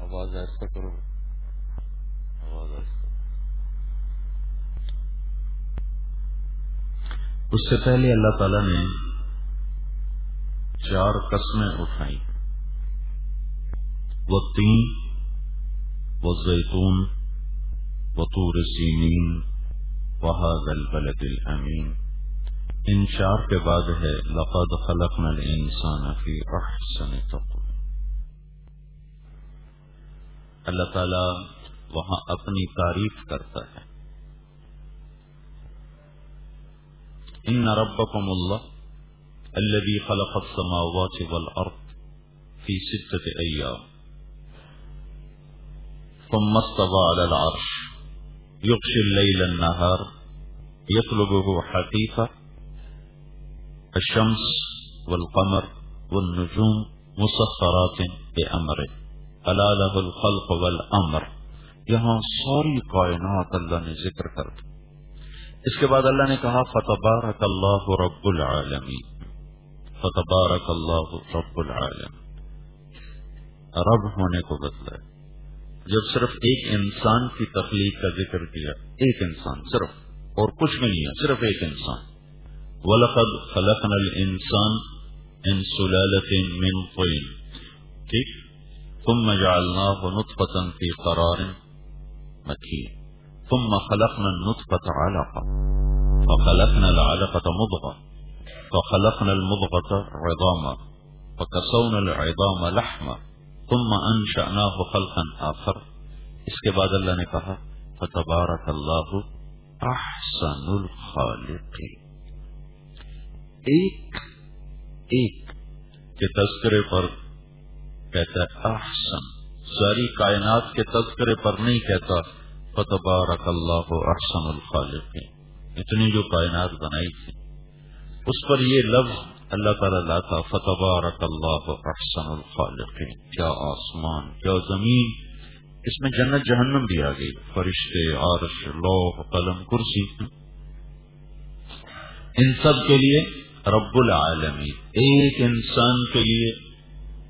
آواز ایسا کرو آواز ایسا اس سے پہلے اللہ تعالی نے چار قسمیں اٹھائی وہ تین، وہ زیتون، وہ تور سینین۔ وهذا البلد الامین ان چار کے بعد ہے لقد خلقنا الإنسان فی أحسن تقویم اللہ تعالی وہاں اپنی تعریف کرتا ہے. ان ربکم اللہ الذي خلق السماوات والأرض في ستة أيام ثم استوى على العرش. يغشي الليل النهار، يطلبه حقيقة الشمس والقمر والنجوم مسخرات بأمره. ألا له الخلق والأمر. یہاں ساری کائنات اللہ نے ذکر کر دی۔ اس کے بعد اللہ نے کہا، فتبارک اللہ رب العالمین۔ فتبارک اللہ رب العالمین۔ رب ہونے کو بدلا جب صرف ایک انسان کی تخلیق کا ذکر کیا ایک انسان صرف اور کچھ بھی نہیں ہے صرف ایک انسان وَلَقَدْ خَلَقْنَا الْإِنسَانِ اِن سُلَالَةٍ مِّن طين ٹھیک ثُمَّ جَعَلْنَاهُ نُطْفَةً فِي قَرَارٍ مَكِين ثُمَّ خَلَقْنَا النُطْفَةَ عَلَقَةً فَخَلَقْنَا الْعَلَقَةَ مُضْغَةً فَخَلَقْنَا الْمُضْغَةَ عِظَامًا فَكَسَوْنَا الْعِظَامَ لَحْمًا ثم انشأناه خلقا آخر. اس کے بعد اللہ نے کہا فتبارک اللہ احسن الخالق ایک ایک. کے تذکرے پر کہتا ہے احسن. ساری کائنات کے تذکرے پر نہیں کہتا فتبارک اللہ احسن الخالق اتنی جو کائنات بنائی تھی اس پر یہ لفظ اللہ تعالیٰ لاتا فتبارک اللہ احسن الخالق. کیا آسمان، کیا زمین. اس میں جنت جہنم بھی آ گئی. فرشتے، عرش، لوح، قلم، کرسی. ان سب کے لیے رب العالمین. ایک انسان کے لیے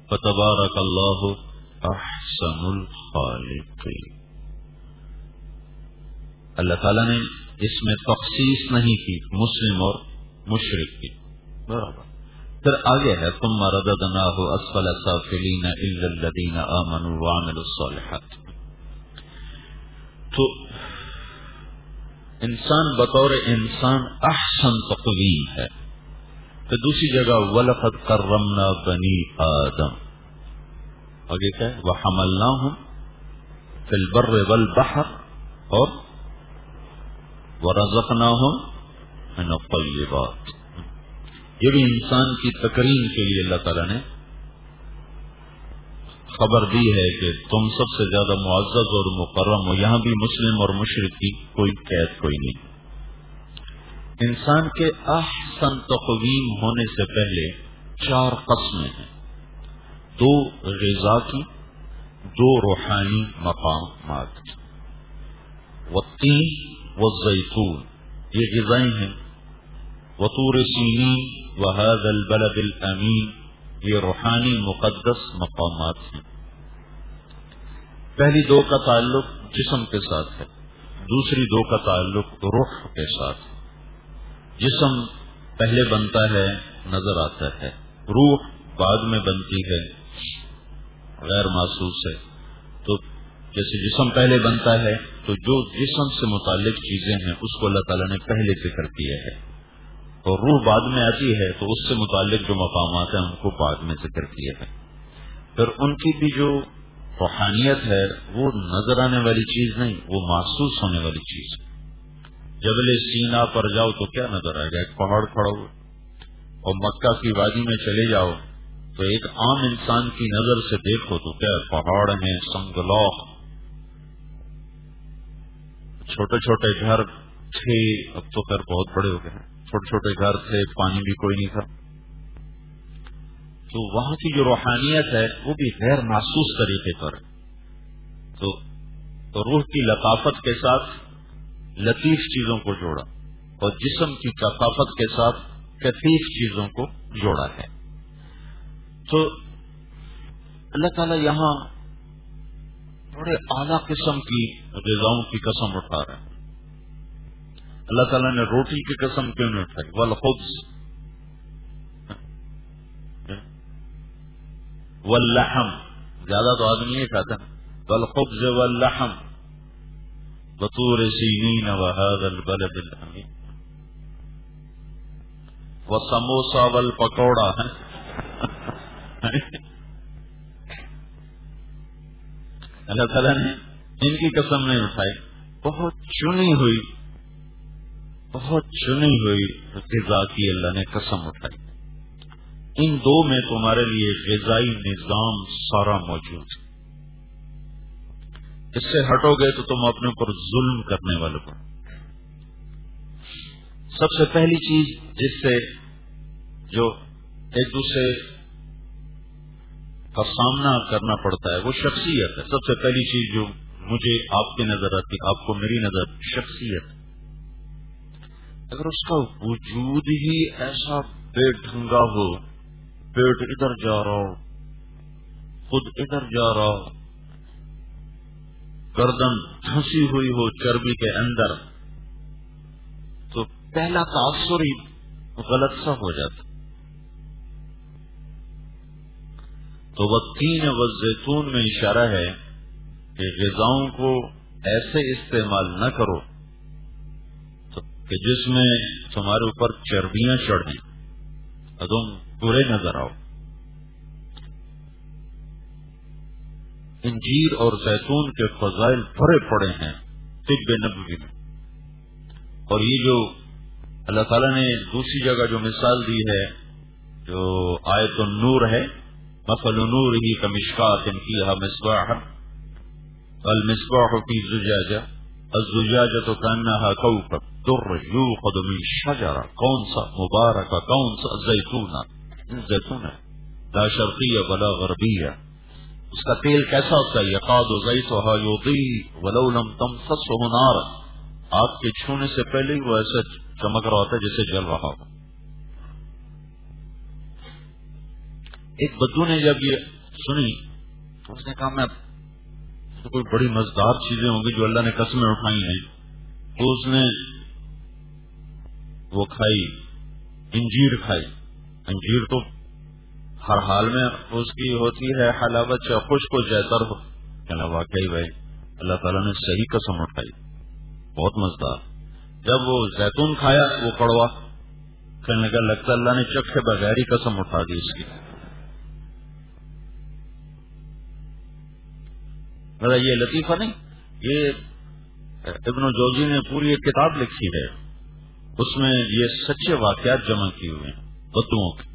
فتبارک اللہ احسن الخالق. اللہ تعالیٰ نے اس میں تخصیص نہیں کی، مسلم اور مشرق کی. برابر. پھر آگے ہے تم رددناه اسفل سافلین الا الذين امنوا وعملوا الصالحات۔ تو انسان بطور انسان احسن تقویم ہے۔ تو دوسری جگہ، ولقد کرمنا بنی آدم۔ آگے کیا ہے؟ وہ حملنا ہوں فی البر والبحر اور ورزقنا ہوں من الطیبات یہ بھی انسان کی تکریم کے لیے اللہ تعالیٰ نے خبر دی ہے کہ تم سب سے زیادہ معزز اور مقرم ہو۔ یہاں بھی مسلم اور مشرق کی کوئی قید کوئی نہیں۔ انسان کے احسن تقویم ہونے سے پہلے چار قسمیں ہیں۔ دو غذا کی، دو روحانی مقامات۔ و تین و زیتون۔ یہ غذائیں ہیں۔ وطور سینی وهذا البلد الامین، یہ روحانی مقدس مقامات ہیں۔ پہلی دو کا تعلق جسم کے ساتھ ہے، دوسری دو کا تعلق روح کے ساتھ جسم پہلے بنتا ہے، نظر آتا ہے۔ روح بعد میں بنتی ہے، غیر محسوس ہے۔ تو جیسے جسم پہلے بنتا ہے، تو جو جسم سے متعلق چیزیں ہیں، اس کو اللہ تعالیٰ نے پہلے ذکر کیا ہے۔ اور روح بعد میں آتی ہے تو اس سے متعلق جو مقامات ہیں ان کو بعد میں ذکر کیا ہے پھر ان کی بھی جو روحانیت ہے، وہ نظر آنے والی چیز نہیں، وہ محسوس ہونے والی چیز جبل سینا پر جاؤ تو کیا نظر آئے گا؟ ایک پہاڑ کھڑا ہو اور مکہ کی وادی میں چلے جاؤ تو ایک عام انسان کی نظر سے دیکھو تو کیا پہاڑ ہیں سنگلوہ چھوٹے چھوٹے گھر تھے، اب تو گھر بہت بڑے ہو گئے ہیں۔ چھوٹے چھوٹے گھر تھے، پانی بھی کوئی نہیں تھا۔ تو وہاں کی جو روحانیت ہے، وہ بھی غیر محسوس طریقے پر۔ تو روح کی لطافت کے ساتھ لطیف چیزوں کو جوڑا اور جسم کی ثقافت کے ساتھ کثیر چیزوں کو جوڑا ہے۔ تو اللہ تعالی یہاں بڑے اعلی قسم کی غذاؤں کی قسم اٹھا رہے ہیں اللہ تعالیٰ نے روٹی کی قسم کیوں نہیں اٹھائی والخبز. واللحم. زیادہ تو آدمی یہ کہتا ہے. والخبز واللحم. بطور سینین وهذا البلد الامین وسموسا والپکوڑا. اللہ تعالیٰ نے ان کی قسم نہیں اٹھائی، بہت چنی ہوئی بہت چنی ہوئی غذا کی اللہ نے قسم اٹھائی۔ ان دو میں تمہارے لیے غذائی نظام سارا موجود ہے۔ اس سے ہٹو گے تو تم اپنے اوپر ظلم کرنے والے پر سب سے پہلی چیز جس سے جو ایک دوسرے کا سامنا کرنا پڑتا ہے، وہ شخصیت ہے۔ سب سے پہلی چیز جو مجھے آپ کی نظر آتی، آپ کو میری نظر، شخصیت۔ اگر اس کا وجود ہی ایسا بے ڈھنگا ہو، پیٹ ادھر جا رہا ہو، خود ادھر جا رہا ہو، گردن دھنسی ہوئی ہو چربی کے اندر، تو پہلا تاثر ہی غلط سا ہو جاتا۔ تو وہ تین و زیتون میں اشارہ ہے کہ غذاؤں کو ایسے استعمال نہ کرو۔ کہ جس میں تمہارے اوپر چربیاں چڑھیں تم برے نظر آؤ۔ انجیر اور زیتون کے فضائل بھرے پڑے ہیں طب نبوی میں۔ اور یہ جو اللہ تعالیٰ نے دوسری جگہ جو مثال دی ہے، جو آئے تو نور ہے، مثل نور ہی کا مشکات ان کی مصباح المصباح کی زجاجہ الزجاجہ تو کانہا کوکب در یوخد من شجرہ کون سا مبارکہ کون سا زیتونہ زیتون ہے لا شرقیہ ولا غربیہ اس کا تیل کیسا ہوتا ہے یقاد و ضعیف ولو لم تمسسه نار آگ کے چھونے سے پہلے ہی وہ ایسا چمک رہا ہوتا ہے جیسے جل رہا ہو. ایک بدو نے جب یہ سنی تو اس نے کہا، میں تو کوئی بڑی مزدار چیزیں ہوں گی جو اللہ نے قسمیں اٹھائی ہیں۔ تو اس نے وہ کھائی، انجیر کھائی۔ انجیر تو ہر حال میں اس کی ہوتی ہے، حلاوت چاہے خوش کو جیتر ہو۔ کہنا واقعی بھائی؟ اللہ تعالیٰ نے صحیح قسم اٹھائی۔ بہت مزدار۔ جب وہ زیتون کھایا، وہ کڑوا۔ کہنے لگا، لگتا اللہ نے چکھے بغیر ہی قسم اٹھا دی اس کی۔ یہ لطیفہ نہیں، یہ ابن جوزی نے پوری ایک کتاب لکھی ہے۔ اس میں یہ سچے واقعات جمع کیے ہوئے ہیں بدوؤں کے۔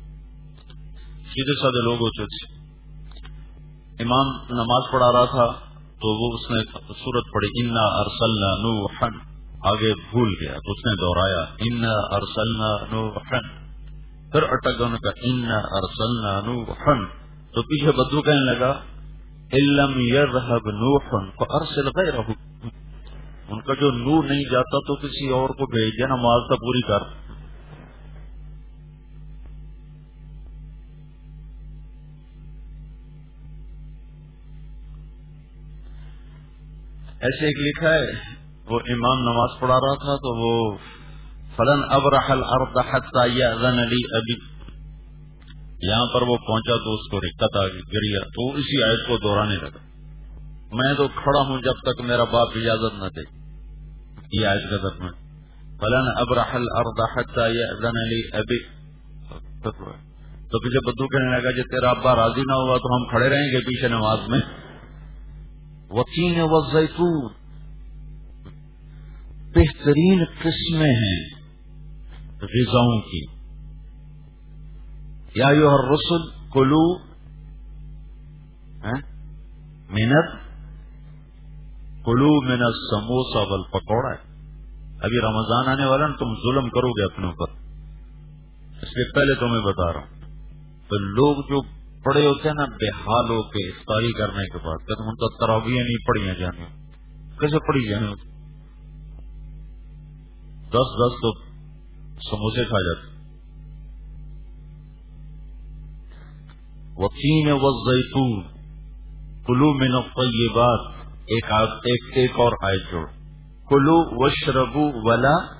سیدھے سادے لوگ ہوتے تھے۔ امام نماز پڑھا رہا تھا تو وہ اس نے سورت پڑھی، انا ارسلنا نو آگے بھول گیا۔ تو اس نے دوہرایا ان ارسلنا نو پھر اٹک گیا کا ان ارسلنا نو تو پیچھے بدو کہنے لگا علم یرحب نوح فارسل غیرہ ان کا جو نور نہیں جاتا تو کسی اور کو بھیج دینا نماز تو پوری کر۔ ایسے ایک لکھا ہے، وہ امام نماز پڑھا رہا تھا تو وہ فلن اب رحل علی ابھی یہاں پر وہ پہنچا تو اس کو رکت آ گریا تو اسی آیت کو دہرانے لگا۔ میں تو کھڑا ہوں جب تک میرا باپ اجازت نہ دے۔ یہ آیت کا میں فلن اب رحل علی ابھی تو پیچھے بدو کہنے لگا جب تیرا ابا راضی نہ ہوا تو ہم کھڑے رہیں گے پیچھے نماز میں. وکین و زیتون. بہترین قسمیں ہیں غذاؤں کی. یا یو ہر رسول کلو محنت کلو محنت سموسا بل پکوڑا ہے۔ ابھی رمضان آنے والا نا تم ظلم کرو گے اپنے اوپر۔ اس لیے پہلے تمہیں بتا رہا ہوں۔ تو لوگ جو پڑے ہوتے ہیں نا، بے حال ہو کے افطاری کرنے کے بعد کہ ان کو تراویاں نہیں پڑھیاں جانے۔ کیسے پڑھی جائیں دس دس تو سموسے کھا جاتے۔ وکین و زیتون، کلو من الطیبات ایک ایک, ایک اور آئے جوڑ کلو وشربو ولا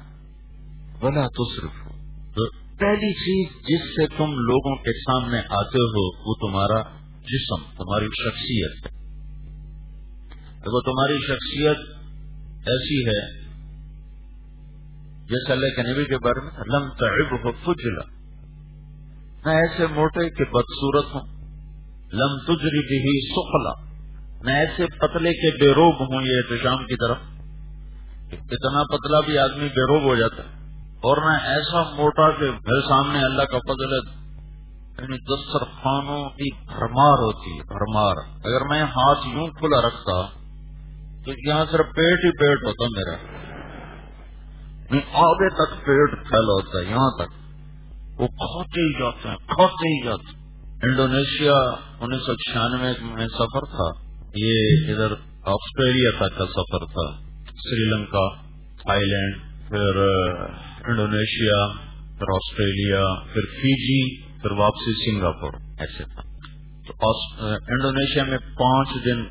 ولا تصرفو تو پہلی چیز جس سے تم لوگوں کے سامنے آتے ہو وہ تمہارا جسم تمہاری شخصیت ہے۔ دیکھو تمہاری شخصیت ایسی ہے جیسے اللہ کے نبی کے بارے میں لم تعب ہو فجلا۔ نہ ایسے موٹے کہ بدسورت ہوں۔ لم تجری بھی سخلا۔ نہ ایسے پتلے کے بے روب ہوں یہ احتشام کی طرف اتنا پتلا بھی آدمی بے روب ہو جاتا ہے۔ اور نہ ایسا موٹا کہ میرے سامنے اللہ کا فضل یعنی دسترخوانوں کی بھرمار ہوتی ہے، بھرمار۔ اگر میں ہاتھ یوں کھلا رکھتا تو یہاں صرف پیٹ ہی پیٹ ہوتا میرا۔ یعنی آگے تک پیٹ پھیلا ہوتا ہے، یہاں تک۔ وہ کھوتے ہی جاتے ہیں، کھوتے ہی جاتے ہیں۔ انڈونیشیا انیس سو چھیانوے میں سفر تھا۔ یہ ادھر آسٹریلیا تک کا سفر تھا، سری لنکا تھائی لینڈ پھر انڈونیشیا، پھر آسٹریلیا، پھر فیجی، پھر واپسی سنگاپور، ایسے تھا۔ تو انڈونیشیا میں پانچ دن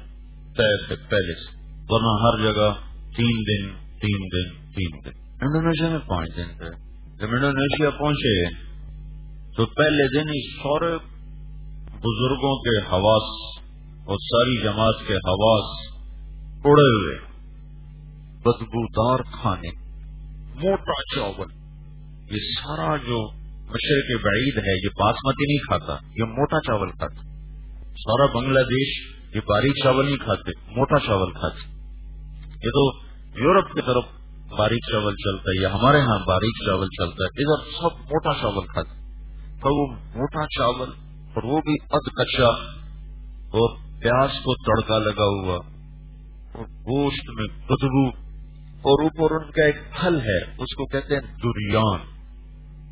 طے تھے، پہلے سے۔ ورنہ ہر جگہ تین دن تین دن تین دن۔ انڈونیشیا میں پانچ دن تھے۔ جب انڈونیشیا پہنچے، تو پہلے دن ہی سورے بزرگوں کے حواس اور ساری جماعت کے حواس اڑے ہوئے۔ بدبودار کھانے، موٹا چاول، یہ سارا جو مشرق بعید ہے، یہ باسمتی نہیں کھاتا، یہ موٹا چاول کھاتا۔ سارا بنگلہ دیش یہ باریک چاول نہیں کھاتے، موٹا چاول کھاتے۔ یہ تو یورپ کی طرف باریک چاول چلتا ہے یا ہمارے ہاں باریک چاول چلتا ہے، ادھر سب موٹا چاول کھاتے۔ تو وہ موٹا چاول اور وہ بھی اد کچا اور پیاز کو تڑکا لگا ہوا اور گوشت میں بدبو، اور اوپر ان کا ایک پھل ہے، اس کو کہتے ہیں دریان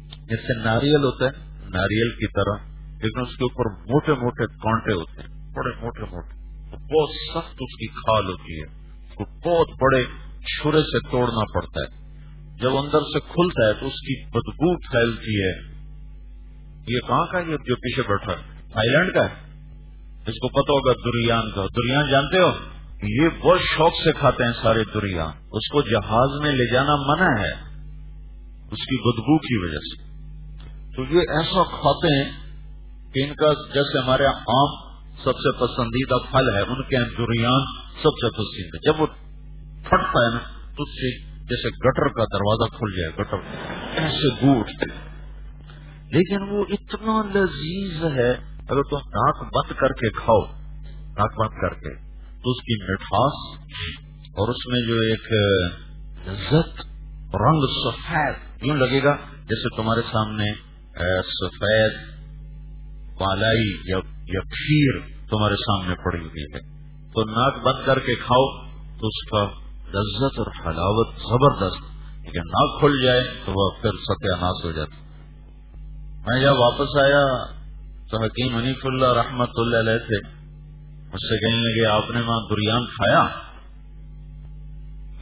جیسے ناریل ہوتا ہے، ناریل کی طرح، لیکن اس کے اوپر موٹے موٹے کانٹے ہوتے ہیں، بڑے موٹے موٹے۔ بہت سخت اس کی کھال ہوتی ہے، اس کو بہت بڑے چھرے سے توڑنا پڑتا ہے۔ جب اندر سے کھلتا ہے تو اس کی بدبو پھیلتی ہے۔ یہ کہاں کا یہ جو پیچھے بیٹھا ہے۔ تھائی لینڈ کا ہے۔ اس کو پتا ہوگا دریان کا۔ دریان جانتے ہو؟ یہ بہت شوق سے کھاتے ہیں سارے دریان۔ اس کو جہاز میں لے جانا منع ہے۔ اس کی بدبو کی وجہ سے۔ تو یہ ایسا کھاتے ہیں کہ ان کا جیسے ہمارے عام سب سے پسندیدہ پھل ہے، ان کے دریان سب سے پسند ہے جب وہ پھٹتا ہے نا، تو سے جیسے گٹر کا دروازہ کھل جائے، گٹر۔ ایسے گوٹ لیکن وہ اتنا لذیذ ہے۔ اگر تم ناک بند کر کے کھاؤ، ناک بند کر کے، تو اس کی مٹھاس اور اس میں جو ایک لذت رنگ سفید یوں لگے گا جیسے تمہارے سامنے سفید بالائی یا کھیر تمہارے سامنے پڑی ہوئی ہے۔ تو ناک بند کر کے کھاؤ تو اس کا لذت اور حلاوت زبردست۔ لیکن ناک کھل جائے تو وہ پھر ستیہ ناس ہو جاتا۔ میں جب واپس آیا تو حکیم حنیف اللہ رحمت اللہ علیہ تھے مجھ سے کہنے لگے، آپ نے وہاں دریان کھایا؟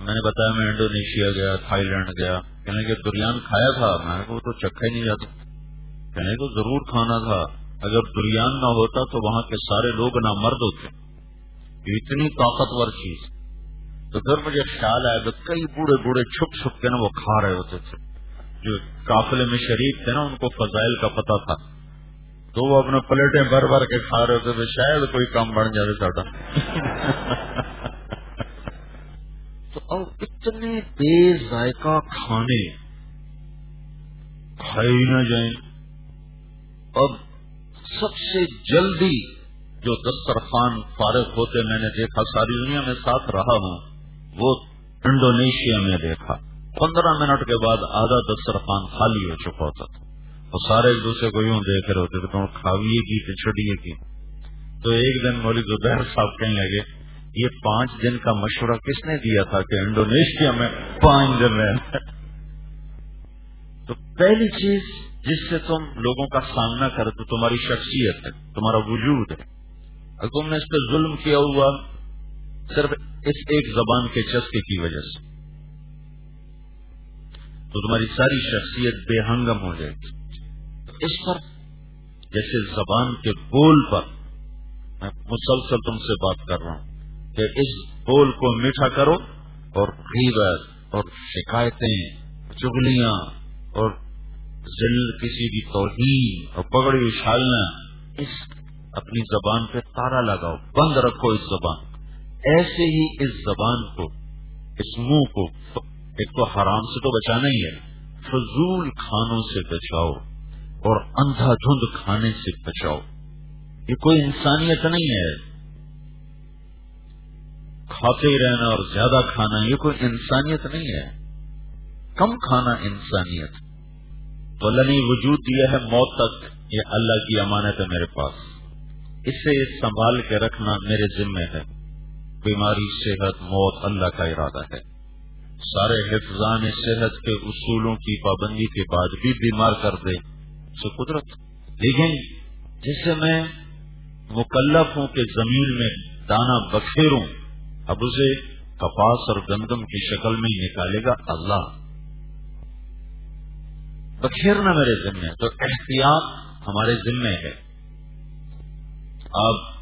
میں نے بتایا، میں انڈونیشیا گیا تھائی لینڈ گیا۔ کہنے کہ دریان کھایا تھا؟ میں نے تو چکھا ہی نہیں جاتا۔ کہنے کو ضرور کھانا تھا۔ اگر دریان نہ ہوتا تو وہاں کے سارے لوگ نہ مرد ہوتے اتنی طاقتور چیز۔ تو پھر مجھے خیال آیا کہ کئی بوڑھے بوڑھے چھپ چھپ کے نا وہ کھا رہے ہوتے تھے۔ جو قافلے میں شریف تھے نا، ان کو فضائل کا پتا تھا۔ تو وہ اپنے پلیٹیں بھر بھر کے کھا رہے ہوتے تھے، شاید کوئی کام بڑھ جائے ساڈا۔ تو اب اتنے بے ذائقہ کھانے، کھائی نہ جائیں۔ اب سب سے جلدی جو دسترخوان فارغ ہوتے، میں نے دیکھا، ساری دنیا میں ساتھ رہا ہوں، وہ انڈونیشیا میں دیکھا۔ پندرہ منٹ کے بعد آدھا دسترخوان خالی ہو چکا ہوتا تھا۔ اور سارے ایک دوسرے کو یوں دیکھ رہے ہوتے تھے کھاویے کی کہ چھڑیے کی۔ تو ایک دن مولوی زبیر صاحب کہنے لگے، یہ پانچ دن کا مشورہ کس نے دیا تھا کہ انڈونیشیا میں پانچ دن رہنا تو پہلی چیز جس سے تم لوگوں کا سامنا کرے تو تمہاری شخصیت ہے، تمہارا وجود ہے۔ اگر تم نے اس پہ ظلم کیا ہوا، صرف اس ایک زبان کے چسکے کی وجہ سے۔ تو تمہاری ساری شخصیت بے ہنگم ہو جائے گی۔ اس پر جیسے زبان کے بول پر میں مسلسل تم سے بات کر رہا ہوں کہ اس بول کو میٹھا کرو اور غیبت اور شکایتیں چگلیاں اور ذل کسی کی توہین اور پگڑی اچھالنا، اس اپنی زبان پہ تارا لگاؤ، بند رکھو اس زبان۔ ایسے ہی اس زبان کو، اس منہ کو، ایک تو حرام سے تو بچانا ہی ہے، فضول کھانوں سے بچاؤ۔ اور اندھا دھند کھانے سے بچاؤ۔ یہ کوئی انسانیت نہیں ہے۔ کھاتے رہنا اور زیادہ کھانا، یہ کوئی انسانیت نہیں ہے۔ کم کھانا انسانیت۔ تو اللہ نے وجود دیا ہے موت تک، یہ اللہ کی امانت ہے میرے پاس۔ اسے سنبھال کے رکھنا میرے ذمے ہے۔ بیماری، صحت، موت اللہ کا ارادہ ہے۔ سارے حفظان صحت کے اصولوں کی پابندی کے بعد بھی بیمار کر دے۔ اسے قدرت۔ لیکن جسے میں مکلف ہوں کہ زمین میں دانا بکھیروں اب اسے کپاس اور گندم کی شکل میں ہی نکالے گا اللہ۔ بکھیرنا میرے ذمے، تو احتیاط ہمارے ذمے ہے۔ آپ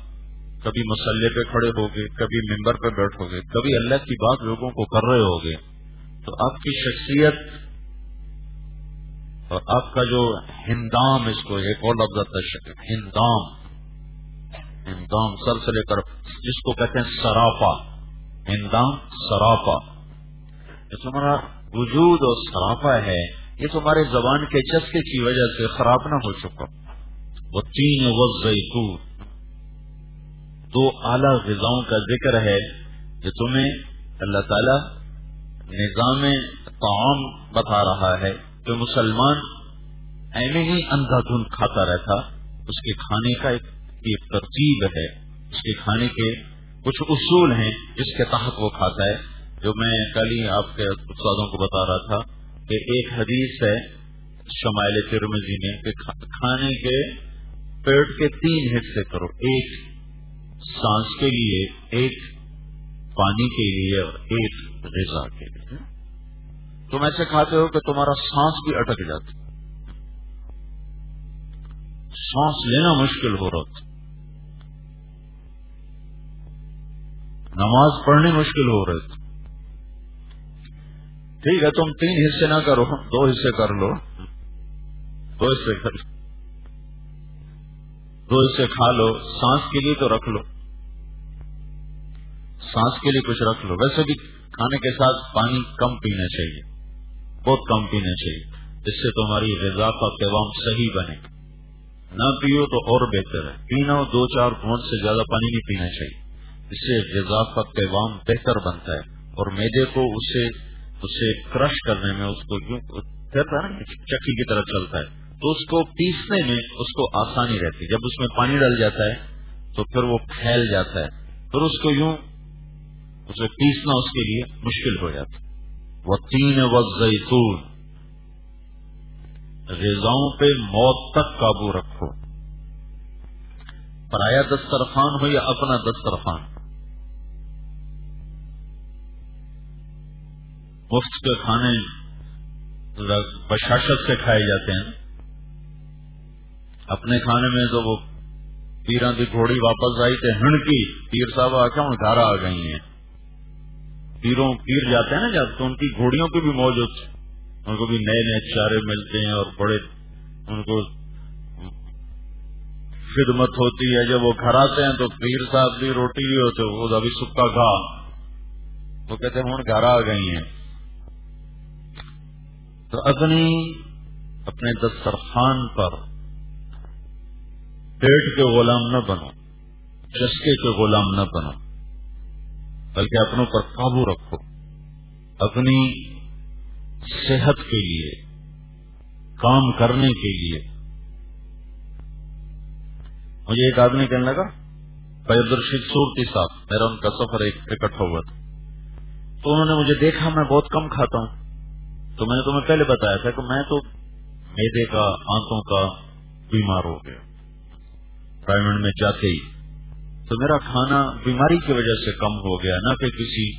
کبھی مسلح پہ کھڑے ہو گئے کبھی ممبر پہ بیٹھو گے، کبھی اللہ کی بات لوگوں کو کر رہے ہو گے تو آپ کی شخصیت اور آپ کا جو ہندام اس کو ایک اور لفظ ہندام۔ ہندام سر سے لے کر جس کو کہتے ہیں سراپا ہندام سراپا یہ تمہارا وجود اور سراپا ہے۔ یہ تمہارے زبان کے چسکے کی وجہ سے خراب نہ ہو چکا۔ وہ تین زیتون دو اعلی غذاؤں کا ذکر ہے جو تمہیں اللہ تعالی نظام تعام بتا رہا ہے۔ کہ مسلمان ایسے ہی اندھا دھند کھاتا رہتا، اس کے کھانے کا ایک ترتیب ہے۔ اس کے کھانے کے کچھ اصول ہیں جس کے تحت وہ کھاتا ہے۔ جو میں کل ہی آپ کے استادوں کو بتا رہا تھا کہ ایک حدیث ہے شمائل ترمزی میں کہ کھانے کے پیٹ کے تین حصے کرو۔ ایک سانس کے لیے، ایک پانی کے لیے اور ایک غذا کے لیے۔ تم ایسے کھاتے ہو کہ تمہارا سانس بھی اٹک جاتا سانس لینا مشکل ہو رہا تھا۔ نماز پڑھنی مشکل ہو رہے تھے ٹھیک ہے، تم تین حصے نہ کرو، دو حصے کر لو۔ دو حصے کر لو۔ دو حصے کھا لو۔ سانس کے لیے تو رکھ لو۔ سانس کے لیے کچھ رکھ لو۔ ویسے بھی کھانے کے ساتھ پانی کم پینا چاہیے۔ بہت کم پینا چاہیے۔ جس سے تمہاری غذا کا پیغام صحیح بنے۔ نہ پیو تو اور بہتر ہے۔ پینا ہو دو چار گھونٹ سے زیادہ پانی نہیں پینا چاہیے۔ اس سے غذا کا پیغام بہتر بنتا ہے۔ اور میدے کو اسے اسے کرش کرنے میں، اس کو کہتا ہے چکی کی طرف چلتا ہے۔ تو اس کو پیسنے میں اس کو آسانی رہتی ہے۔ جب اس میں پانی ڈل جاتا ہے، تو پھر وہ پھیل جاتا ہے۔ پھر اس کو یوں، اسے پیسنا اس کے لیے مشکل ہو جاتا وہ تین زیتون، غذاؤں پہ موت تک قابو رکھو۔ پرایا دسترخوان ہو یا اپنا دسترخوان؟ مفت کے کھانے بشاشت سے کھائے جاتے ہیں۔ اپنے کھانے میں تو وہ پیروں کی گھوڑی واپس آئی تھے ہن کی، پیر صاحب آ کے گھر آ گئی ہیں۔ پیروں پیر جاتے ہیں نا جب، تو ان کی گھوڑیوں کی بھی موجود ان کو بھی نئے نئے چارے ملتے ہیں اور بڑے ان کو خدمت ہوتی ہے۔ جب وہ گھر آتے ہیں تو پیر صاحب بھی روٹی بھی ہوتے وہ ابھی سکا گھا۔ وہ کہتے ہیں، ہوں، گھر آ گئی ہیں۔ تو اپنی اپنے دسترخوان پر پیٹ کے غلام نہ بنو، چسکے کے غلام نہ بنو۔ بلکہ اپنوں پر قابو رکھو۔ اپنی صحت کے لیے، کام کرنے کے لیے۔ مجھے ایک آدمی کہنے لگا فیض الرشید صورتی صاحب، میرا ان کا سفر ایک اکٹھا ہوا تھا۔ تو انہوں نے مجھے دیکھا، میں بہت کم کھاتا ہوں۔ تو میں نے تمہیں پہلے بتایا تھا کہ میں تو میدے کا، آنتوں کا بیمار ہو گیا۔ ڈائمنڈ میں جاتے ہی تو میرا کھانا بیماری کی وجہ سے کم ہو گیا، نہ کہ کسی،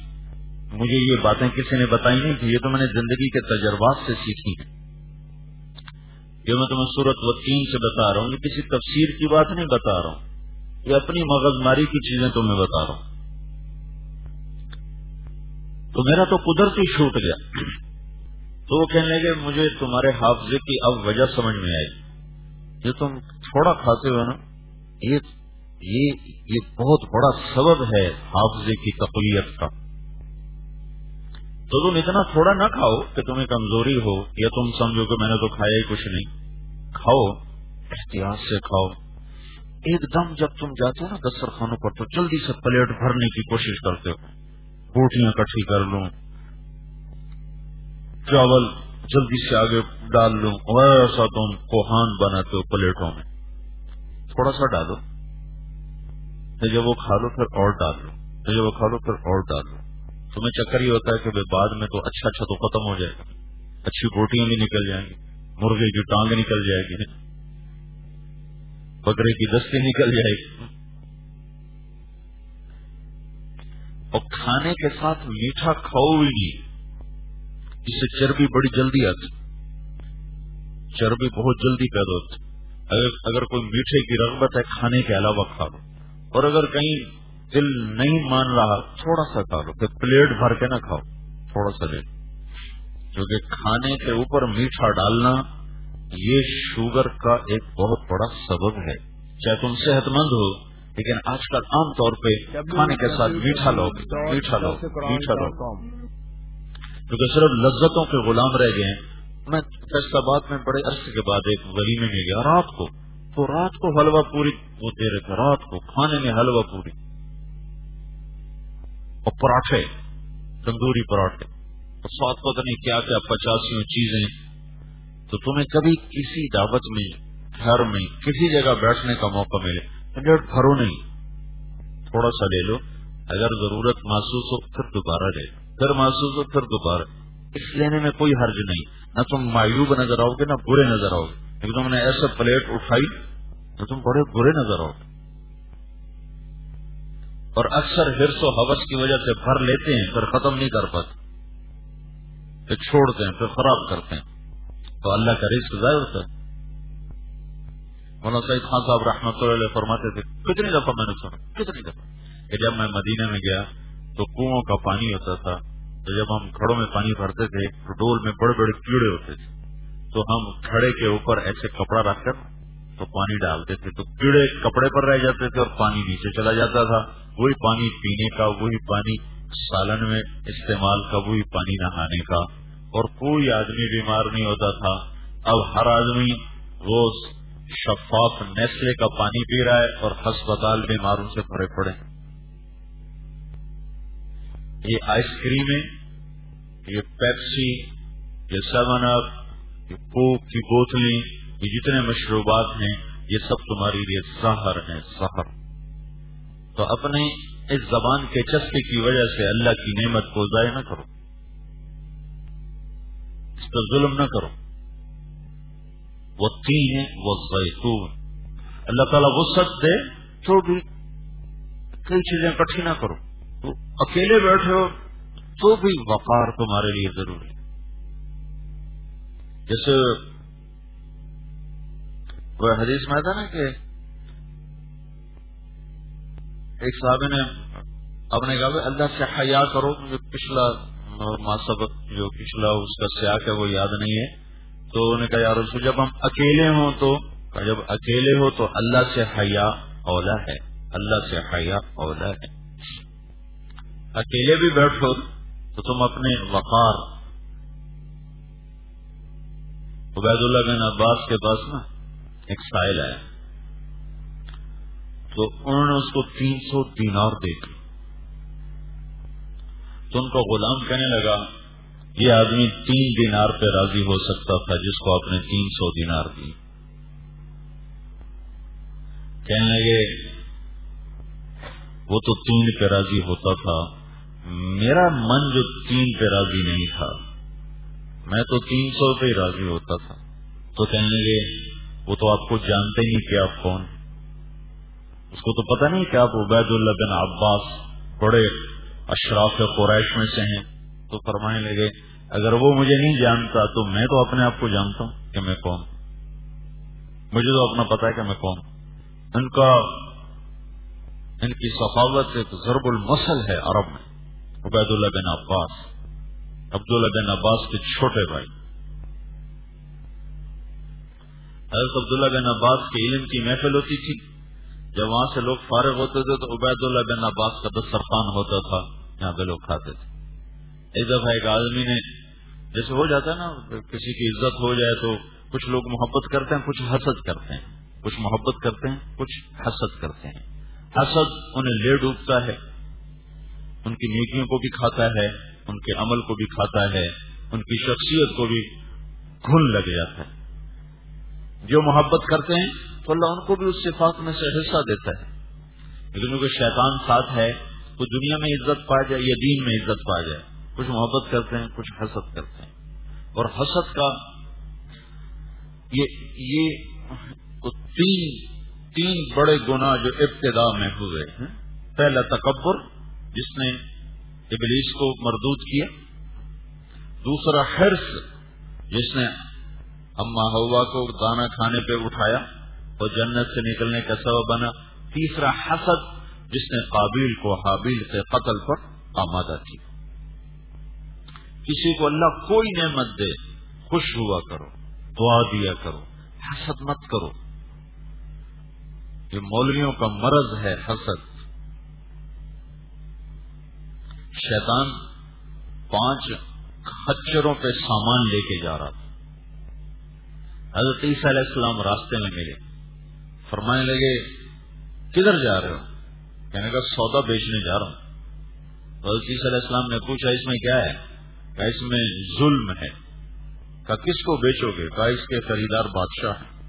مجھے یہ باتیں کسی نے بتائی نہیں تھی، یہ تو میں نے زندگی کے تجربات سے سیکھی۔ ہیں یہ میں تمہیں صورت و سے بتا رہا ہوں، یہ کسی تفسیر کی بات نہیں بتا رہا ہوں، یہ اپنی مغز ماری کی چیزیں تمہیں بتا رہا ہوں۔ تو میرا تو قدرتی چھوٹ گیا۔ تو وہ کہنے لگے، مجھے تمہارے حافظے کی اب وجہ سمجھ میں آئی۔ یہ تم تھوڑا کھاتے ہو نا، یہ یہ یہ بہت بڑا سبب ہے حافظے کی تقویت کا۔ تو تم اتنا تھوڑا نہ کھاؤ کہ تمہیں کمزوری ہو یا تم سمجھو کہ میں نے تو کھایا ہی کچھ نہیں۔ کھاؤ، احتیاط سے کھاؤ۔ ایک دم جب تم جاتے ہو نا دسترخوانوں پر تو جلدی سے پلیٹ بھرنے کی کوشش کرتے ہو۔ بوٹیاں کٹھی کر لوں۔ چاول جلدی سے آگے ڈال لوں۔ ایسا تم کوہان بناتے ہو پلیٹوں میں۔ تھوڑا سا ڈالو۔ تو جب وہ کھا لو پھر اور ڈال لو۔ تو جب وہ کھا لو پھر اور ڈال لو۔ تمہیں چکر یہ ہوتا ہے کہ بعد میں تو اچھا اچھا تو ختم ہو جائے گا۔ اچھی بوٹیاں بھی نکل جائیں گی۔ مرغے کی ٹانگ نکل جائے گی۔ بکرے کی دستی نکل جائے گی۔ اور کھانے کے ساتھ میٹھا کھاؤ بھی نہیں۔ اس سے چربی بڑی جلدی آتی۔ چربی بہت جلدی پیدا ہوتی۔ اگر اگر کوئی میٹھے کی رغبت ہے کھانے کے علاوہ کھا لو۔ اور اگر کہیں دل نہیں مان رہا، تھوڑا سا کھا لو پلیٹ بھر کے نہ کھاؤ، تھوڑا سا لے کیونکہ کھانے کے اوپر میٹھا ڈالنا، یہ شوگر کا ایک بہت بڑا سبب ہے۔ چاہے تم صحت مند ہو، لیکن آج کل عام طور پہ کھانے کے ساتھ میٹھا لوگ میٹھا لوگ میٹھا لوگ کیونکہ صرف لذتوں کے غلام رہ گئے میں فیصلہ آباد میں بڑے عرصے کے بعد ایک ولیمے میں گیا، رات کو تو رات کو حلوہ پوری، وہ دے رہے تھے رات کو کھانے میں حلوہ پوری۔ اور پراٹھے، تندوری پراٹھے۔ اور ساتھ پتہ نہیں کیا کیا پچاسیوں چیزیں۔ تو تمہیں کبھی کسی دعوت میں، گھر میں، کسی جگہ بیٹھنے کا موقع ملے۔ پلیٹ بھرو نہیں، تھوڑا سا لے لو۔ اگر ضرورت محسوس ہو، پھر دوبارہ لے لو۔ پھر محسوس ہو، پھر دوبارہ۔ اس لینے میں کوئی حرج نہیں۔ نہ تم مایوب نظر آؤ گے، نہ برے نظر آؤ گے۔ لیکن تم نے ایسا پلیٹ اٹھائی تو تم بڑے برے نظر آؤ اور اکثر ہرس و حوث کی وجہ سے بھر لیتے ہیں، پھر ختم نہیں کر پاتے۔ پھر چھوڑتے ہیں، پھر خراب کرتے ہیں۔ تو اللہ کا رزق ضائع ہوتا ہے۔ مولانا سعید خان صاحب رحمۃ اللہ علیہ فرماتے تھے، کتنی دفعہ میں نے سنا، کتنی دفعہ؟ کہ جب میں مدینہ میں گیا تو کنو کا پانی ہوتا تھا، تو جب ہم گھڑوں میں پانی بھرتے تھے تو ڈول میں بڑے بڑے کیڑے ہوتے تھے۔ تو ہم کھڑے کے اوپر ایسے کپڑا رکھ کر تو پانی ڈالتے تھے، تو کیڑے کپڑے پر رہ جاتے تھے اور پانی نیچے چلا جاتا تھا۔ وہی پانی پینے کا، وہی پانی سالن میں استعمال کا، وہی پانی نہانے کا۔ اور کوئی آدمی بیمار نہیں ہوتا تھا۔ اب ہر آدمی روز شفاف نیسلے کا پانی پی رہا ہے اور ہسپتال بیماروں سے بھرے پڑے یہ آئس کریم یہ پیپسی، یہ سیون اپ کوک کی بوتلیں، یہ جتنے مشروبات ہیں، یہ سب تمہاری لیے زہر ہیں، زہر۔ تو اپنے اس زبان کے چسپے کی وجہ سے اللہ کی نعمت کو ضائع نہ کرو۔ اس پر ظلم نہ کرو۔ وہ تین وہ زیتون۔ اللہ تعالیٰ وسط دے، تو بھی کئی چیزیں کٹھی نہ کرو۔ تو اکیلے بیٹھے ہو، تو بھی وقار تمہارے لیے ضروری جیسے وہ حدیث میں تھا نا کہ ایک صاحب نے اپنے کہا اللہ سے حیا کرو، مجھے پچھلا سبق جو پچھلا اس کا سیاق ہے وہ یاد نہیں ہے۔ تو انہوں نے کہا، یا رسول، جب ہم اکیلے ہوں تو جب اکیلے ہو تو اللہ سے حیا اولا ہے۔ اللہ سے حیا اولا ہے۔ اکیلے بھی بیٹھو تو تم اپنے وقار عبید اللہ بن عباس کے پاس نا ایک سائل آیا۔ تو انہوں نے اس کو تین سو دینار دے دی۔ تو ان کو غلام کہنے لگا، یہ آدمی تین دینار پہ راضی ہو سکتا تھا جس کو آپ نے تین سو دینار دی۔ کہنے لگے، وہ تو تین پہ راضی ہوتا تھا۔ میرا من جو تین پہ راضی نہیں تھا۔ میں تو تین سو پہ ہی راضی ہوتا تھا۔ تو کہنے لگے، وہ تو آپ کو جانتے ہی کہ آپ کون اس کو تو پتہ نہیں کہ آپ عبید اللہ بن عباس بڑے اشراف قریش میں سے ہیں۔ تو فرمانے لگے، اگر وہ مجھے نہیں جانتا تو میں تو اپنے آپ کو جانتا ہوں کہ میں کون مجھے تو اپنا پتا ہے کہ میں کون ان کا، ان کی سخاوت ایک ضرب المسل ہے عرب میں عبید اللہ بن عباس۔ عبداللہ بن عباس کے چھوٹے بھائی۔ حضرت عبداللہ بن عباس کے علم کی محفل ہوتی تھی۔ جب وہاں سے لوگ فارغ ہوتے تھے تو عبید اللہ بن عباس کا دسترخوان ہوتا تھا، یہاں پہ لوگ کھاتے تھے۔ ایک دفعہ ایک آدمی نے، جیسے ہو جاتا ہے نا، کسی کی عزت ہو جائے تو کچھ لوگ محبت کرتے ہیں، کچھ حسد کرتے ہیں۔ کچھ محبت کرتے ہیں، کچھ حسد کرتے ہیں۔ حسد انہیں لے ڈوبتا ہے، ان کی نیکیوں کو بھی کھاتا ہے۔ ان کے عمل کو بھی کھاتا ہے، ان کی شخصیت کو بھی گھن لگ جاتا ہے۔ جو محبت کرتے ہیں، تو اللہ ان کو بھی اس صفات میں سے حصہ دیتا ہے۔ لیکن اگر شیطان ساتھ ہے تو دنیا میں عزت پا جائے، یا دین میں عزت پا جائے۔ کچھ محبت کرتے ہیں، کچھ حسد کرتے ہیں۔ اور حسد کا یہ یہ تین تین بڑے گنا جو ابتدا میں ہوئے ہیں۔ پہلا تکبر، جس نے ابلیس کو مردود کیا۔ دوسرا حرص جس نے اما ہوا کو دانا کھانے پہ اٹھایا اور جنت سے نکلنے کا سبب بنا۔ تیسرا حسد جس نے قابل کو حابیل سے قتل پر آمادہ کی کسی کو اللہ کوئی نعمت دے، خوش ہوا کرو، دعا دیا کرو، حسد مت کرو۔ یہ مولویوں کا مرض ہے حسد۔ شیطان پانچ خچروں پہ سامان لے کے جا رہا تھا۔ حضرت عیسیٰ علیہ السلام راستے میں ملے۔ فرمانے لگے، کدھر جا رہے ہو؟ کہنے کا سودا بیچنے جا رہا ہوں۔ حضرت عیسیٰ علیہ السلام نے پوچھا، اس میں کیا ہے؟ کہ اس میں ظلم ہے۔ کہ کس کو بیچو گے؟ کہ اس کے خریدار بادشاہ ہیں۔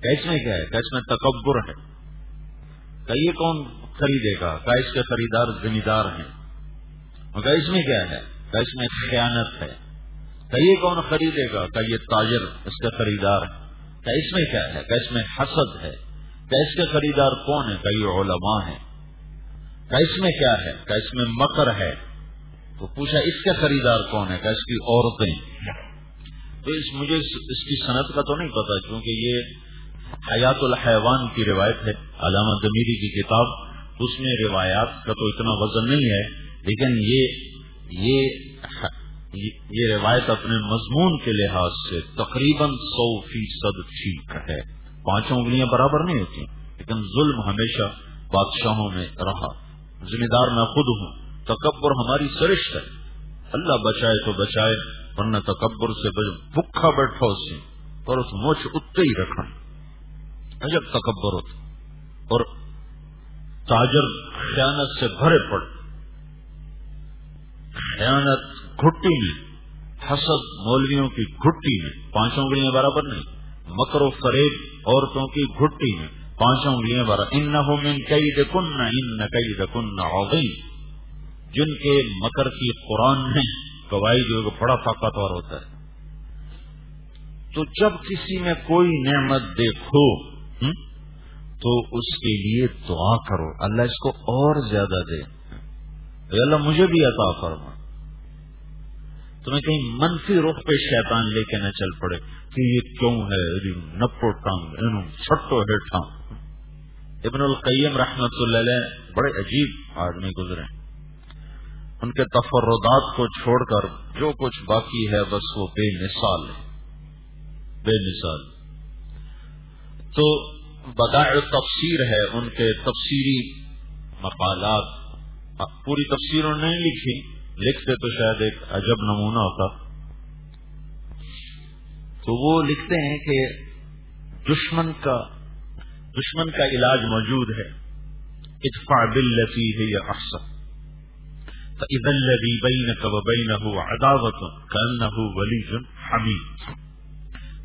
کہ اس میں کیا ہے؟ کہ اس میں تکبر ہے۔ کہ یہ کون خریدے گا کہ اس کے خریدار ذمہ دار ہیں کہ اس میں کیا ہے؟ کہ اس میں خیانت ہے۔ یہ کون خریدے گا؟ کہ یہ تاجر اس کا خریدار ہے کہ اس میں کیا ہے؟ کہ اس میں حسد ہے۔ کہ اس کے خریدار کون ہے کہ یہ علماء ہے کہ اس میں کیا ہے؟ کہ اس میں مکر ہے۔ تو پوچھا، اس کے خریدار کون ہے کہ اس کی عورتیں۔ تو اس، مجھے اس کی صنعت کا تو نہیں پتا، کیونکہ یہ حیات الحیوان کی روایت ہے۔ علامہ دمیری کی کتاب اس میں روایات کا تو اتنا وزن نہیں ہے، لیکن یہ یہ یہ روایت اپنے مضمون کے لحاظ سے تقریباً سو فیصد ٹھیک ہے۔ پانچوں انگلیاں برابر نہیں ہوتی، لیکن ظلم ہمیشہ بادشاہوں میں رہا۔ ذمہ دار میں خود ہوں۔ تکبر ہماری سرشت ہے۔ اللہ بچائے تو بچائے، ورنہ تکبر سے بھوکھا بیٹھا اس سے اور اس موچ اتنے ہی رکھا جب تکبر ہوتا۔ اور تاجر خیانت سے بھرے پڑ خیانت گھٹی میں حسد مولویوں کی گھٹی میں پانچوں انگلیاں برابر نہیں، مکر و فریب عورتوں کی گھٹی میں پانچوں انگلیاں برابر۔ ان نہ کئی دکن ان کئی دکن جن کے مکر کی قرآن میں گواہی جو بڑا طاقتور ہوتا ہے۔ تو جب کسی میں کوئی نعمت دیکھو تو اس کے لیے دعا کرو۔ اللہ اس کو اور زیادہ دے۔ اللہ، مجھے بھی عطا فرما۔ تمہیں کہیں منفی رخ پہ شیطان لے کے نہ چل پڑے کہ یہ کیوں ہے؟ نپو ٹانگ چھٹو ہیٹھا ابن القیم رحمت اللہ علیہ بڑے عجیب آدمی گزرے ان کے تفردات کو چھوڑ کر جو کچھ باقی ہے، بس وہ بے مثال ہے۔ بے مثال۔ تو بدائع تفسیر ہے ان کے تفسیری مقالات۔ پوری تفسیروں نے لکھی، لکھتے تو شاید ایک عجب نمونہ ہوتا۔ تو وہ لکھتے ہیں کہ دشمن کا دشمن کا علاج موجود ہے۔ ادفع باللتی ہے یا افسر فإذا الذي بينك وبينه عداوة كأنه ولي حميد۔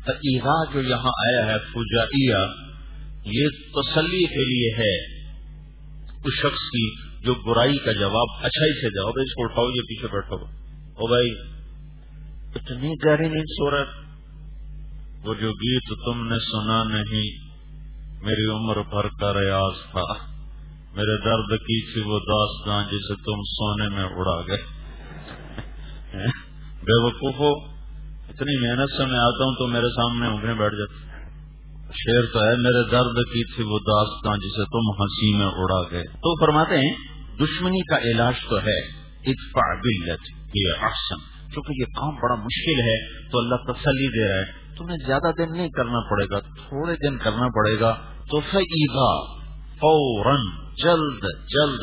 فإذا جو یہاں آیا ہے، فجائیہ یہ تسلی کے لیے ہے۔ اس شخص کی جو برائی کا جواب، اچھائی سے جواب اس کو اٹھاؤ، یہ پیچھے بیٹھو۔ او بھائی، اتنی گہری نہیں سو رہا وہ جو گیت تم نے سنا نہیں، میری عمر بھر کا ریاض تھا۔ میرے درد کی تھی وہ داستان جسے تم سونے میں اڑا گئے۔ بے وقوف ہو، اتنی محنت سے میں آتا ہوں تو میرے سامنے انگلیں بیٹھ جاتی۔ شیر تو ہے، میرے درد کی تھی وہ داستان جسے تم ہنسی میں اڑا گئے۔ تو فرماتے ہیں، دشمنی کا علاج تو ہے۔ اتفا بلت یہ احسن۔ چونکہ یہ کام بڑا مشکل ہے، تو اللہ تسلی دے رہا ہے۔ تمہیں زیادہ دن نہیں کرنا پڑے گا، تھوڑے دن کرنا پڑے گا۔ تو فیضا فوراً، جلد جلد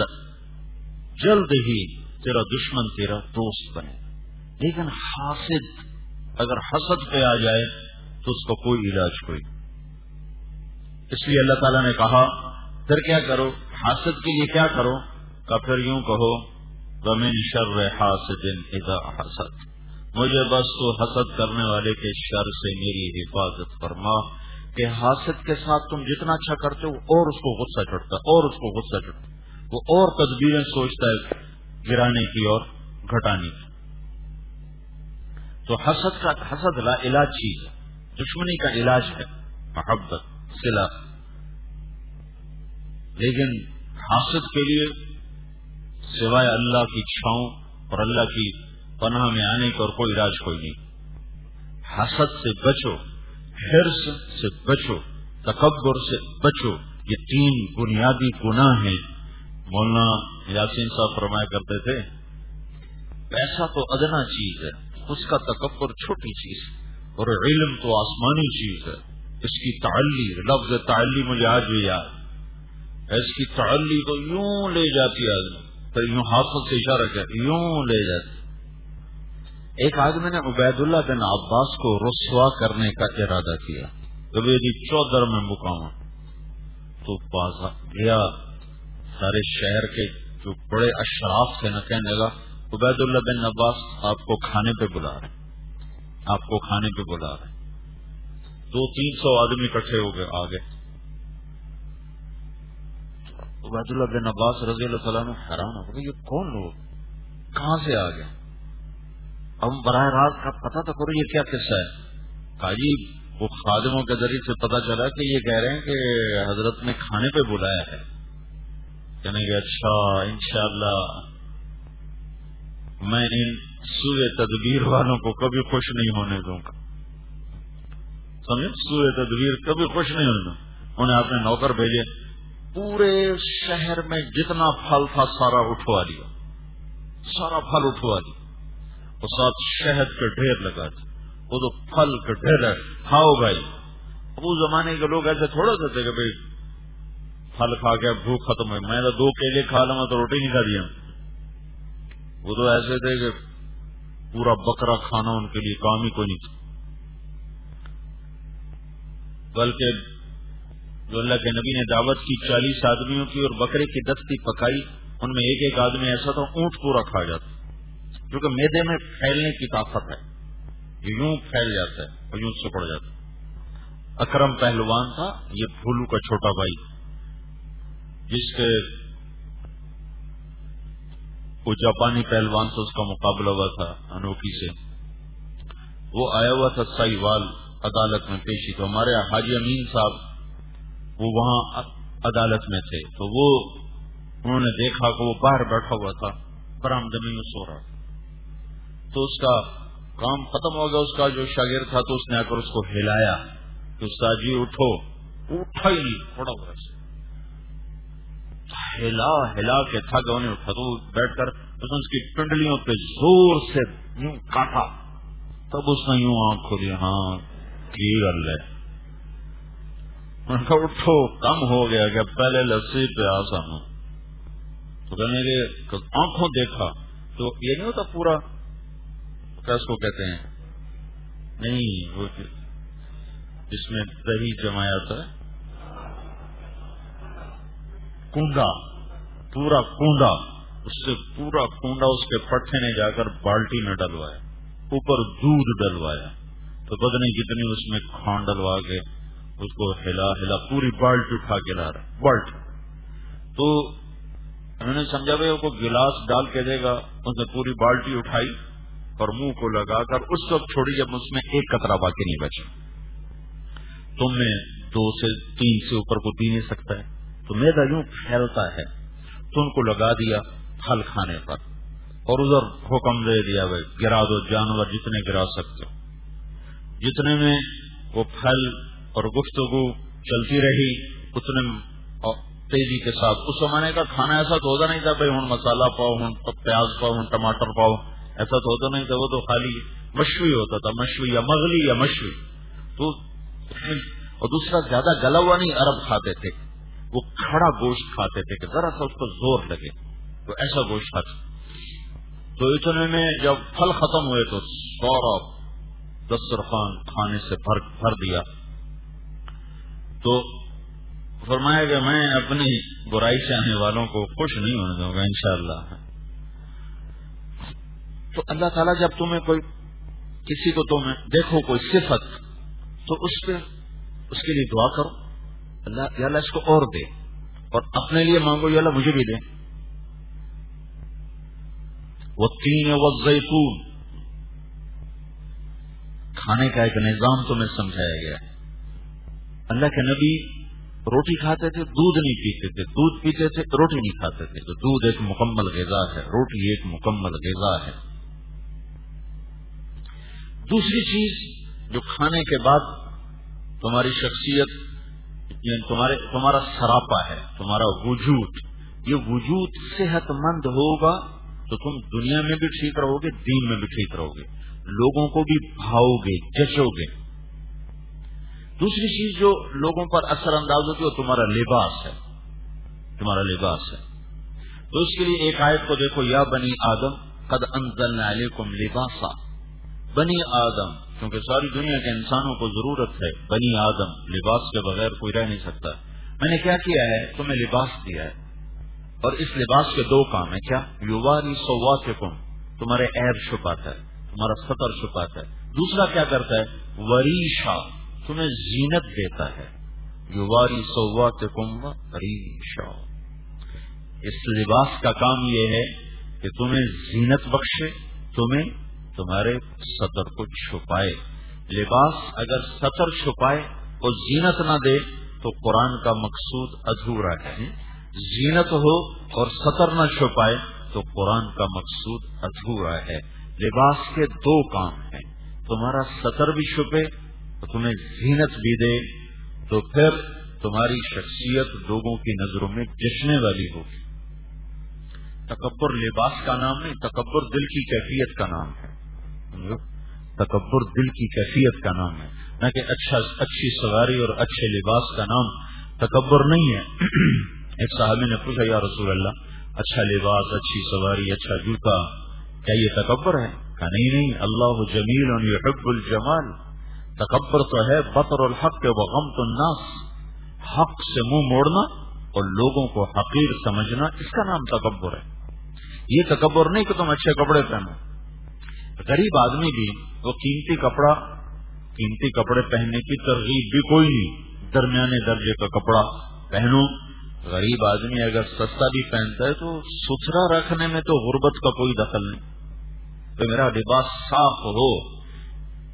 جلد ہی تیرا دشمن تیرا دوست بنے۔ لیکن حاسد، اگر حسد پہ آ جائے، تو اس کو کوئی علاج کوئی۔ اس لیے اللہ تعالیٰ نے کہا پھر کیا کرو؟ حاسد کے لیے کیا کرو؟ کا پھر یوں کہو بمن شر حاسد اذا حسد. مجھے بس تو حسد کرنے والے کے شر سے میری حفاظت فرما کہ حاسد کے ساتھ تم جتنا اچھا کرتے ہو اور اس کو غصہ چڑھتا، اور اس کو غصہ چڑھتا۔ وہ اور تدبیریں سوچتا ہے، گرانے کی اور گھٹانے کی۔ تو حسد کا، حسد لا علاج چیز ہے، دشمنی کا علاج ہے، محبت۔ سلا۔ لیکن حاسد کے لیے سوائے اللہ کی چھاؤں اور اللہ کی پناہ میں آنے کا اور کوئی علاج کوئی نہیں۔ حسد سے بچو، حرص سے بچو، تکبر سے بچو۔ یہ تین بنیادی گناہ ہیں۔ مولانا یاسین صاحب فرمایا کرتے تھے، پیسہ تو ادنا چیز ہے، اس کا تکبر چھوٹی چیز اور علم تو آسمانی چیز ہے۔ اس کی تعلی لفظ تعلی مجھے آج۔ بھی یاد اس کی تعلی تو یوں لے جاتی ہے تو یوں ہاتھوں سے اشارہ کیا یوں لے جاتی۔ ایک آدمی نے عبید اللہ بن عباس کو رسوا کرنے کا ارادہ کیا۔ کبھی چودر میں مقام تو گیا سارے شہر کے جو بڑے اشراف تھے نہ کہنے لگا عبید اللہ بن عباس آپ کو کھانے پہ بلا رہے آپ کو کھانے پہ بلا رہے دو تین سو آدمی کٹھے ہو گئے آگے۔ عبید اللہ بن عباس رضی اللہ تعالیٰ نے حیران ہو گئے، یہ کون لوگ؟ کہاں سے آ گئے ہم براہ راست کا پتہ تو کرو، یہ کیا قصہ ہے؟ جی وہ خادموں کے ذریعے سے پتا چلا کہ یہ کہہ رہے ہیں کہ حضرت نے کھانے پہ بلایا ہے۔ کہنے کہ اچھا انشاءاللہ میں ان سوئے تدبیر والوں کو کبھی خوش نہیں ہونے دوں گا۔ سمجھ سوئے تدبیر کبھی خوش نہیں ہونے دوں انہیں اپنے نوکر بھیجے۔ پورے شہر میں جتنا پھل تھا، سارا اٹھوا لیا۔ سارا پھل اٹھوا لیا۔ وہ ساتھ شہد کے ڈھیر لگا تھے وہ تو پھل کے ڈھیر ہے۔ کھاؤ بھائی؟ اب اس زمانے کے لوگ ایسے تھوڑا سا تھے کہ بھائی، پھل کھا کے بھوک ختم ہے۔ میں تو دو کیلے کھا لوں تو روٹی نہیں کھا دیا۔ وہ تو ایسے تھے کہ پورا بکرا کھانا ان کے لیے کام ہی کوئی نہیں تھا۔ بلکہ جو اللہ کے نبی نے دعوت کی چالیس آدمیوں کی اور بکرے کی دستی پکائی، ان میں ایک ایک آدمی ایسا تھا، اونٹ پورا کھا جاتا کیونکہ میدے میں پھیلنے کی طاقت ہے۔ یوں پھیل جاتا ہے اور یوں سپڑ جاتا ہے۔ اکرم پہلوان تھا، یہ پھولو کا چھوٹا بھائی، جس کے وہ جاپانی پہلوان سے اس کا مقابلہ ہوا تھا انوکھی سے۔ وہ آیا ہوا تھا سائی وال عدالت میں پیشی تو ہمارے حاجی امین صاحب وہ وہاں عدالت میں تھے۔ تو وہ انہوں نے دیکھا کہ وہ باہر بیٹھا ہوا تھا برامدنی میں سو رہا۔ تو اس کا کام ختم ہو گیا، اس کا جو شاگرد تھا تو اس نے آ کر اس کو ہلایا تو جی اٹھو۔ اٹھا ہی نہیں، تھوڑا برس ہلا ہلا کے تھا تھک انہیں اٹھا تو بیٹھ کر اس نے اس کی پنڈلیوں پہ زور سے یوں کاٹا۔ تب اس نے یوں آنکھ کھولی ہاں۔ کی گل ہے؟ اٹھو، کم ہو گیا کہ پہلے لسی پہ آسان تو کہنے کے آنکھوں دیکھا؟ تو یہ نہیں ہوتا پورا؟ کس کو کہتے ہیں؟ نہیں، وہ جس میں دہی جمایا تھا کنڈا پورا کنڈا اس سے پورا کنڈا اس کے پٹھے نے جا کر بالٹی میں ڈلوایا، اوپر دودھ ڈلوایا۔ تو بدنی کتنی اس میں کھان ڈلوا کے اس کو ہلا ہلا، پوری بالٹی اٹھا کے لا رہا بالٹ۔ تو انہوں نے سمجھا بھائی وہ گلاس ڈال کے دے گا اس نے پوری بالٹی اٹھائی اور منہ کو لگا کر اس وقت چھوڑی جب اس میں ایک قطرہ باقی نہیں بچا۔ تم نے دو سے تین سے اوپر کو پی نہیں سکتا ہے۔ تو میدا یوں پھیلتا ہے۔ تو ان کو لگا دیا پھل کھانے پر۔ اور ادھر حکم دے دیا بھائی، گرا دو جانور جتنے گرا سکتے ہو۔ جتنے میں وہ پھل اور گفتگو چلتی رہی، اتنے تیزی کے ساتھ۔ اس زمانے کا کھانا ایسا تو ہوتا نہیں تھا، بھائی ہوں مسالہ پاؤ، ہوں پیاز پاؤ، ہوں ٹماٹر پاؤ، ایسا تو ہوتا نہیں تھا۔ وہ تو خالی مشوی ہوتا تھا، مشوی یا مغلی یا مشوی۔ تو اور دوسرا، زیادہ گلا ہوا نہیں، عرب کھاتے تھے۔ وہ کھڑا گوشت کھاتے تھے کہ ذرا سا اس کو زور لگے۔ تو ایسا گوشت کھاتے تو اتنے میں جب پھل ختم ہوئے تو سورا دسترخوان کھانے سے بھر بھر دیا۔ تو فرمایا کہ میں اپنی برائی سے آنے والوں کو خوش نہیں ہونے دوں گا انشاءاللہ۔ تو اللہ تعالیٰ جب تمہیں کوئی کسی کو تمہیں دیکھو کوئی صفت، تو اس پہ اس کے لیے دعا کرو۔ اللہ، یا اللہ اس کو اور دے۔ اور اپنے لیے مانگو، یا اللہ مجھے بھی دے۔ وہ تین و زیتون کھانے کا ایک نظام تمہیں سمجھایا گیا۔ اللہ کے نبی روٹی کھاتے تھے، دودھ نہیں پیتے تھے۔ دودھ پیتے تھے، روٹی نہیں کھاتے تھے۔ تو دودھ ایک مکمل غذا ہے، روٹی ایک مکمل غذا ہے۔ دوسری چیز جو کھانے کے بعد تمہاری شخصیت یعنی تمہارے، تمہارا سراپا ہے، تمہارا وجود، یہ وجود صحت مند ہوگا تو تم دنیا میں بھی ٹھیک رہو گے، دین میں بھی ٹھیک رہو گے۔ لوگوں کو بھی بھاؤ گے جچو گے دوسری چیز جو لوگوں پر اثر انداز ہوتی ہے وہ تمہارا لباس ہے۔ تمہارا لباس ہے۔ تو اس کے لیے ایک آیت کو دیکھو، یا بنی آدم، قد انزلنا علیکم لباسا۔ بنی آدم، کیونکہ ساری دنیا کے انسانوں کو ضرورت ہے، بنی آدم، لباس کے بغیر کوئی رہ نہیں سکتا۔ میں نے کیا کیا ہے؟ تمہیں لباس دیا ہے۔ اور اس لباس کے دو کام ہیں، کیا؟ یوواری سوا کے کم تمہارے عیب چھپاتا ہے۔ تمہارا سطر چھپاتا ہے۔ دوسرا کیا کرتا ہے؟ وریشا تمہیں زینت دیتا ہے۔ جو یواری سوات ریشا اس لباس کا کام یہ ہے کہ تمہیں زینت بخشے، تمہیں تمہارے سطر کو چھپائے۔ لباس اگر سطر چھپائے اور زینت نہ دے تو قرآن کا مقصود ادھورا ہے۔ زینت ہو اور سطر نہ چھپائے تو قرآن کا مقصود ادھورا ہے۔ لباس کے دو کام ہیں۔ تمہارا سطر بھی چھپے تمہیں زینت بھی دے۔ تو پھر تمہاری شخصیت لوگوں کی نظروں میں جشنے والی ہوگی۔ تکبر لباس کا نام نہیں، تکبر دل کی کیفیت کا نام ہے۔ تکبر دل کی کیفیت کا نام ہے۔ نہ کہ اچھا اچھی سواری اور اچھے لباس کا نام تکبر نہیں ہے۔ ایک صاحب نے پوچھا، یا رسول اللہ اچھا لباس، اچھی سواری اچھا جوتا۔ کیا یہ تکبر ہے؟ کہ نہیں نہیں، اللہ جمیل یحب الجمال۔ تکبر تو ہے بطر الحق و غمت الناس۔ حق سے منہ موڑنا اور لوگوں کو حقیر سمجھنا، اس کا نام تکبر ہے۔ یہ تکبر نہیں کہ تم اچھے کپڑے پہنو۔ غریب آدمی بھی وہ قیمتی کپڑا، قیمتی کپڑے پہننے کی ترغیب بھی کوئی نہیں۔ درمیانے درجے کا کپڑا پہنو۔ غریب آدمی اگر سستا بھی پہنتا ہے تو ستھرا رکھنے میں تو غربت کا کوئی دخل نہیں۔ تو میرا لباس صاف ہو۔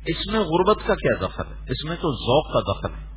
اس میں غربت کا کیا دخل ہے؟ اس میں تو ذوق کا دخل ہے۔